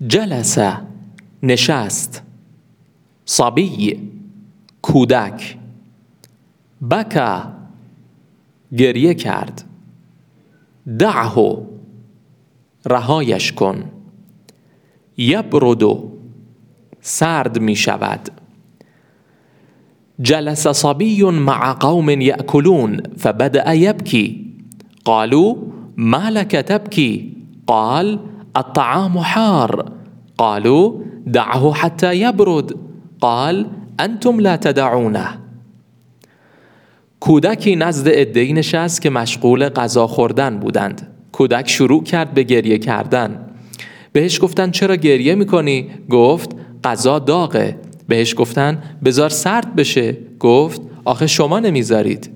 جلس نشست. صبی کودک. بکا گریه کرد. دعه رهایش کن. یبردو سرد می شود. جلس صبي مع قوم ياكلون فبدا يبكي قالوا ما لك تبكي قال الطعام حار. قالوا دعه حتى يبرد. قال انتم لا تدعونه. کودکی نزد ادهی نشست که مشغول غذا خوردن بودند. کودک شروع کرد به گریه کردن. بهش گفتن چرا گریه می‌کنی؟ گفت غذا داغه. بهش گفتن بزار سرد بشه. گفت آخه شما نمی‌ذارید.